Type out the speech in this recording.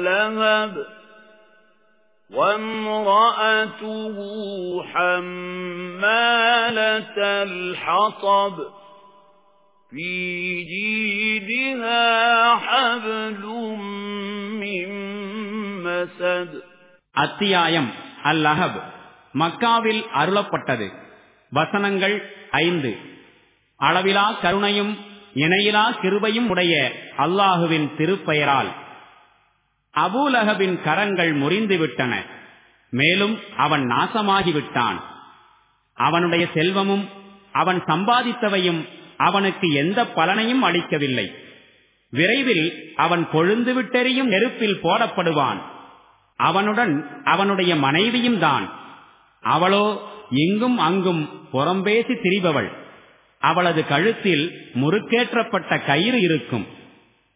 لهب وامرأته حمالة الحطب في جيدها حبل من مسد அத்தியாயம் அல்லஹப் மக்காவில் அருளப்பட்டது வசனங்கள் ஐந்து அளவிலா கருணையும் இணையிலா கிருபையும் உடைய அல்லாஹுவின் திருப்பெயரால் அபூலகபின் கரங்கள் முறிந்துவிட்டன மேலும் அவன் நாசமாகிவிட்டான். அவனுடைய செல்வமும் அவன் சம்பாதித்தவையும் அவனுக்கு எந்த பலனையும் அளிக்கவில்லை. விரைவில் அவன் கொழுந்து விட்டெறியும் நெருப்பில் போடப்படுவான். அவனுடன் அவனுடைய மனைவியும் தான். அவளோ இங்கும் அங்கும் புறம்பேசி திரிபவள். அவளது கழுத்தில் முறுக்கேற்றப்பட்ட கயிறு இருக்கும்.